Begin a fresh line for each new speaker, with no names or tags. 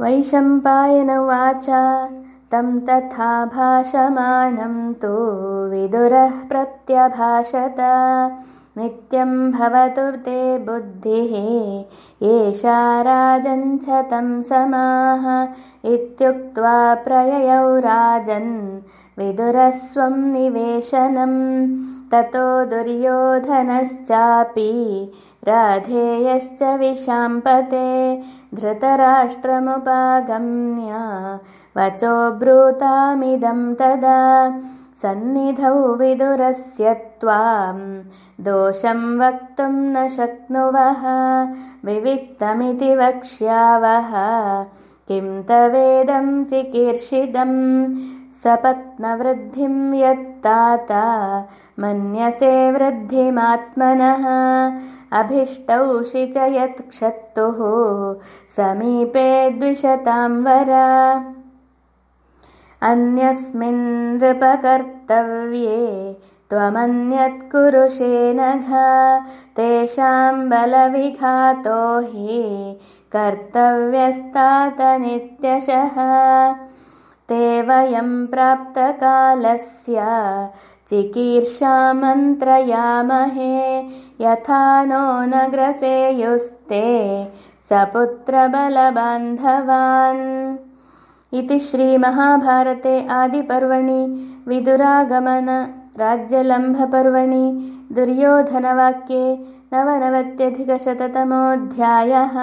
वैशम्पायन उवाच। तं तथा भाषमाणं तु विदुरः प्रत्यभाषत नित्यं भवतु ते बुद्धिः। एषा राजञ्छतं समाः इत्युक्त्वा प्रययौ राजन्। विदुरस्वं निवेशनम् ततो दुर्योधनश्चापि राधेयश्च विशाम्पते। धृतराष्ट्रमुपागम्य। वचो ब्रूतामिदं तदा सन्निधौ विदुरस्य त्वां दोषं वक्तुं न शक्नुवः। विविक्तमिति वक्ष्यावः। किं तवेदं चिकीर्षितम् सपत्नवृद्धिं यत्ताता। मन्यसे वृद्धिमात्मनः। अभिष्टौषि च यत्क्षत्तुः। समीपे द्विषतां वरा अन्यस्मिन् नृपकर्तव्ये त्वमन्यत् कुरुषे नघा तेषां बलविघातो हि कर्तव्यस्तातनित्यशः ते वयं प्राप्तकालस्य चिकीर्षामन्त्रयामहे। यथा नो न ग्रसेयुस्ते सपुत्रबलबान्धवान् इति श्रीमहाभारते आदिपर्वणि विदुरागमन राज्यलम्भपर्वणि दुर्योधनवाक्ये नवनवत्यधिकशततमोऽध्यायः